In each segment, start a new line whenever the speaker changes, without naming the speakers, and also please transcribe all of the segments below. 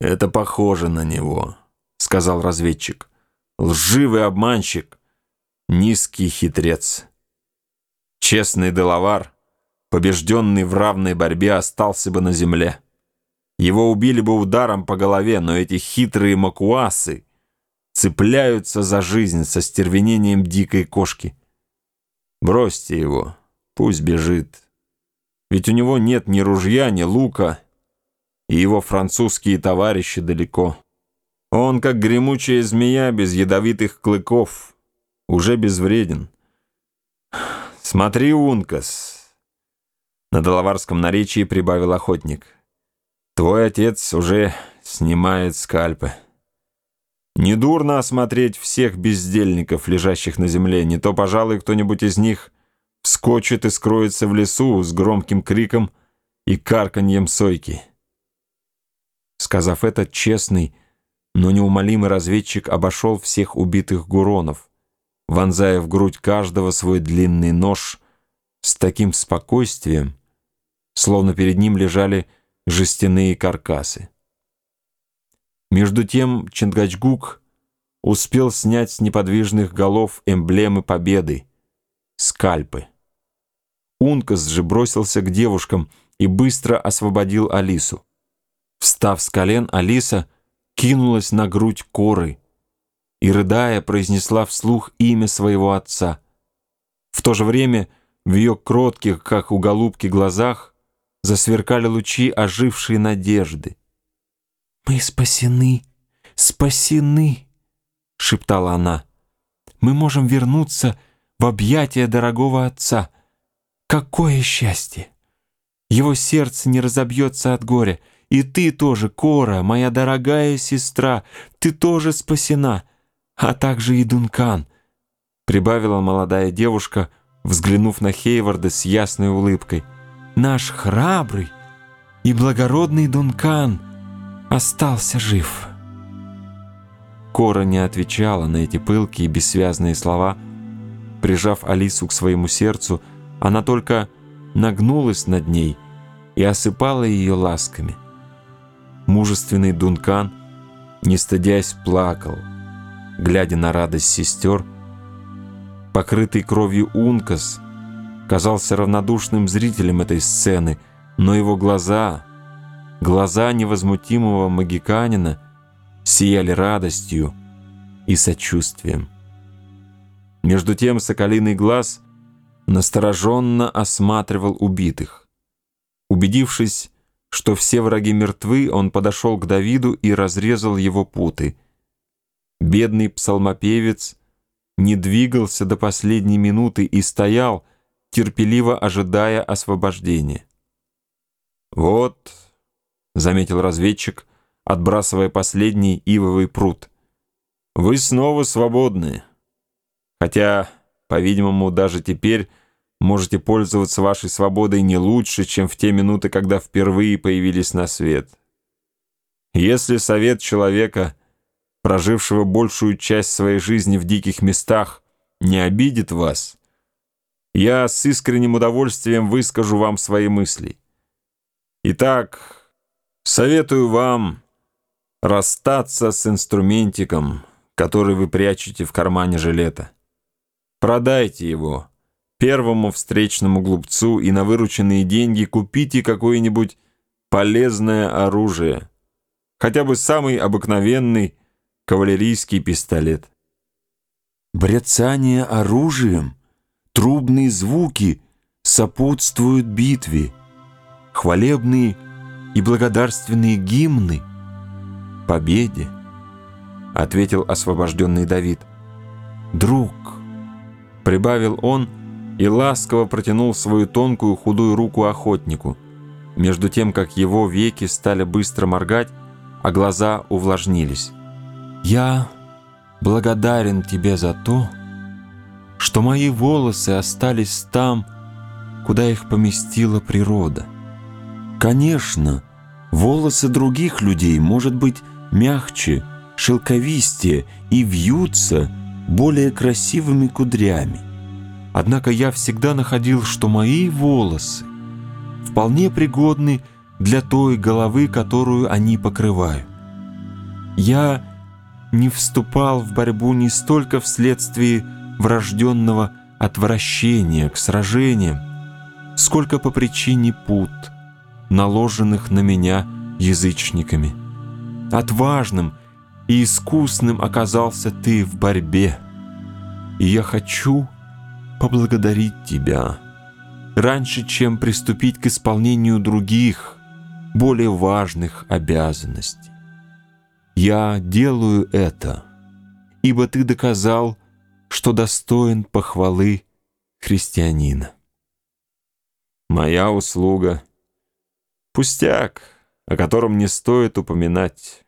«Это похоже на него», — сказал разведчик. «Лживый обманщик, низкий хитрец. Честный деловар, побежденный в равной борьбе, остался бы на земле. Его убили бы ударом по голове, но эти хитрые макуасы цепляются за жизнь со стервенением дикой кошки. Бросьте его, пусть бежит. Ведь у него нет ни ружья, ни лука, и его французские товарищи далеко. Он, как гремучая змея без ядовитых клыков, уже безвреден. Смотри, Ункас. На доловарском наречии прибавил охотник. Твой отец уже снимает скальпы. Недурно осмотреть всех бездельников, лежащих на земле. Не то, пожалуй, кто-нибудь из них вскочит и скроется в лесу с громким криком и карканьем сойки. Сказав это, честный, но неумолимый разведчик обошел всех убитых гуронов, вонзая в грудь каждого свой длинный нож с таким спокойствием, словно перед ним лежали жестяные каркасы. Между тем Чингачгук успел снять с неподвижных голов эмблемы победы — скальпы. Ункас же бросился к девушкам и быстро освободил Алису. Встав с колен, Алиса кинулась на грудь коры и, рыдая, произнесла вслух имя своего отца. В то же время в ее кротких, как у голубки, глазах засверкали лучи ожившей надежды.
«Мы спасены, спасены!» — шептала она. «Мы можем вернуться в объятия дорогого отца. Какое счастье! Его сердце не разобьется от горя, и ты тоже, Кора, моя дорогая сестра, ты тоже спасена, а также и Дункан», — прибавила молодая девушка, взглянув на Хейварда с ясной улыбкой. «Наш храбрый и благородный Дункан — остался жив. Кора не отвечала на эти пылкие и бессвязные слова. Прижав Алису к своему сердцу, она только нагнулась над ней и осыпала ее ласками. Мужественный Дункан, не стыдясь, плакал, глядя на радость сестер. Покрытый кровью Ункас казался равнодушным зрителем этой сцены, но его глаза Глаза невозмутимого магиканина сияли радостью и сочувствием. Между тем соколиный глаз настороженно осматривал убитых. Убедившись, что все враги мертвы, он подошел к Давиду и разрезал его путы. Бедный псалмопевец не двигался до последней минуты и стоял, терпеливо ожидая освобождения. «Вот», заметил разведчик, отбрасывая последний ивовый пруд. «Вы снова свободны. Хотя, по-видимому, даже теперь можете пользоваться вашей свободой не лучше, чем в те минуты, когда впервые появились на свет. Если совет человека, прожившего большую часть своей жизни в диких местах, не обидит вас, я с искренним удовольствием выскажу вам свои мысли. Итак, Советую вам расстаться с инструментиком, который вы прячете в кармане жилета. Продайте его первому встречному глупцу и на вырученные деньги купите какое-нибудь полезное оружие, хотя бы самый обыкновенный кавалерийский пистолет. Бряцание оружием, трубные звуки сопутствуют битве, хвалебные и благодарственные гимны победе, ответил освобожденный Давид. Друг, прибавил он и ласково протянул свою тонкую худую руку охотнику, между тем, как его веки стали быстро моргать, а глаза увлажнились. «Я благодарен тебе за то, что мои волосы остались там, куда их поместила природа. Конечно, Волосы других людей, может быть, мягче, шелковистее и вьются более красивыми кудрями. Однако я всегда находил, что мои волосы вполне пригодны для той головы, которую они покрывают. Я не вступал в борьбу не столько вследствие врожденного отвращения к сражениям, сколько по причине пут, наложенных на меня язычниками. Отважным и искусным оказался ты в борьбе, и я хочу поблагодарить тебя раньше, чем приступить к исполнению других, более важных обязанностей. Я делаю это, ибо ты доказал, что достоин похвалы христианина.
Моя услуга — пустяк, о котором не стоит упоминать.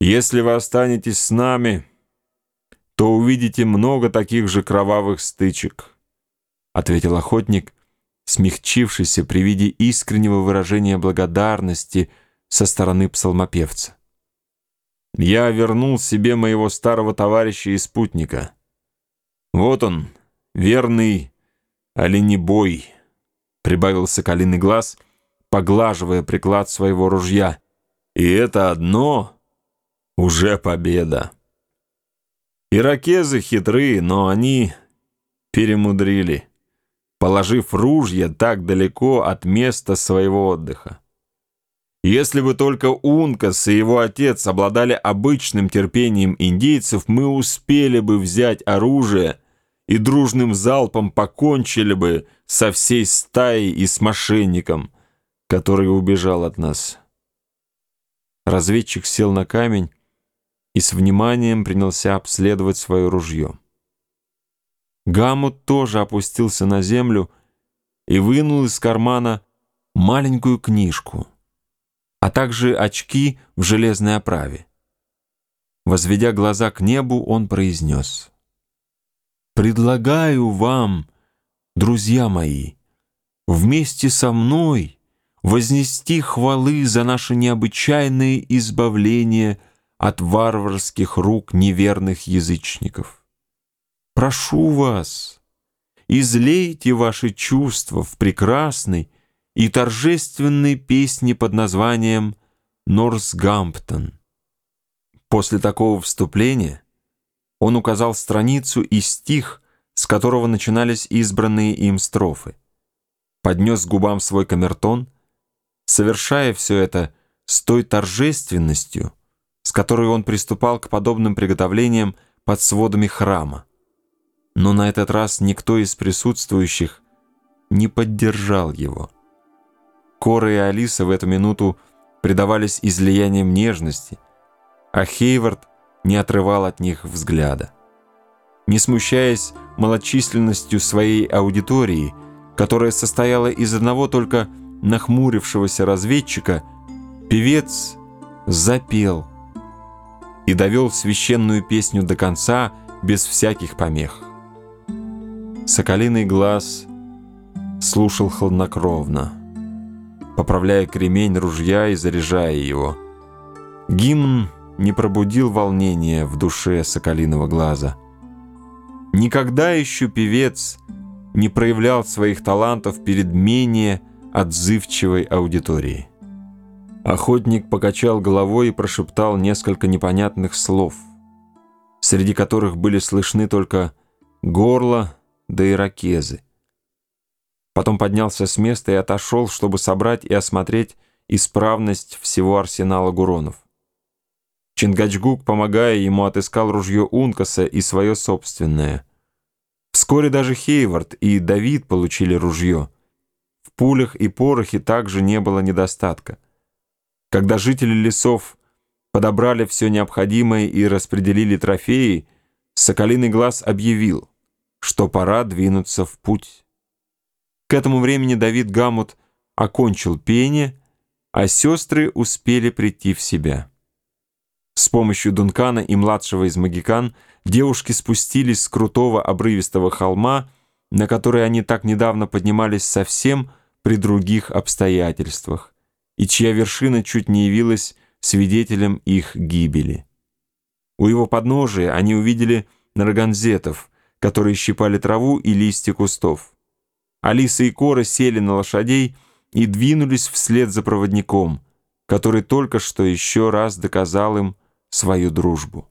Если вы останетесь с нами, то увидите много таких же кровавых стычек, — ответил охотник, смягчившийся при виде искреннего выражения благодарности со стороны псалмопевца. Я вернул себе моего старого товарища и спутника. Вот он, верный оленебой, прибавил соколиный глаз, поглаживая приклад своего ружья. И это одно уже победа. Иракезы хитрые, но они перемудрили, положив ружья так далеко от места своего отдыха. Если бы только Ункас и его отец обладали обычным терпением индейцев, мы успели бы взять оружие и дружным залпом покончили бы со всей стаей и с мошенником, который убежал от нас. Разведчик сел на камень и с вниманием принялся обследовать свое ружье. Гамут тоже опустился на землю и вынул из кармана маленькую книжку — а также очки в железной оправе. Возведя глаза к небу, он произнес. «Предлагаю вам, друзья мои, вместе со мной вознести хвалы за наше необычайное избавление от варварских рук неверных язычников. Прошу вас, излейте ваши чувства в прекрасной и торжественной песни под названием «Норсгамптон». После такого вступления он указал страницу и стих, с которого начинались избранные им строфы, поднес к губам свой камертон, совершая все это с той торжественностью, с которой он приступал к подобным приготовлениям под сводами храма. Но на этот раз никто из присутствующих не поддержал его. Кора и Алиса в эту минуту предавались излияниям нежности, а Хейвард не отрывал от них взгляда. Не смущаясь малочисленностью своей аудитории, которая состояла из одного только нахмурившегося разведчика, певец запел и довел священную песню до конца без всяких помех. Соколиный глаз слушал хладнокровно поправляя кремень ружья и заряжая его. Гимн не пробудил волнения в душе соколиного глаза. Никогда еще певец не проявлял своих талантов перед менее отзывчивой аудиторией. Охотник покачал головой и прошептал несколько непонятных слов, среди которых были слышны только горло да иракезы. Потом поднялся с места и отошел, чтобы собрать и осмотреть исправность всего арсенала Гуронов. Чингачгук, помогая ему, отыскал ружье Ункаса и свое собственное. Вскоре даже Хейвард и Давид получили ружье. В пулях и порохе также не было недостатка. Когда жители лесов подобрали все необходимое и распределили трофеи, Соколиный глаз объявил, что пора двинуться в путь. К этому времени Давид Гамут окончил пение, а сестры успели прийти в себя. С помощью Дункана и младшего из магикан девушки спустились с крутого обрывистого холма, на который они так недавно поднимались совсем при других обстоятельствах, и чья вершина чуть не явилась свидетелем их гибели. У его подножия они увидели нарганзетов, которые щипали траву и листья кустов. Алиса и Кора сели на лошадей и двинулись вслед за проводником, который только что еще раз доказал им свою дружбу.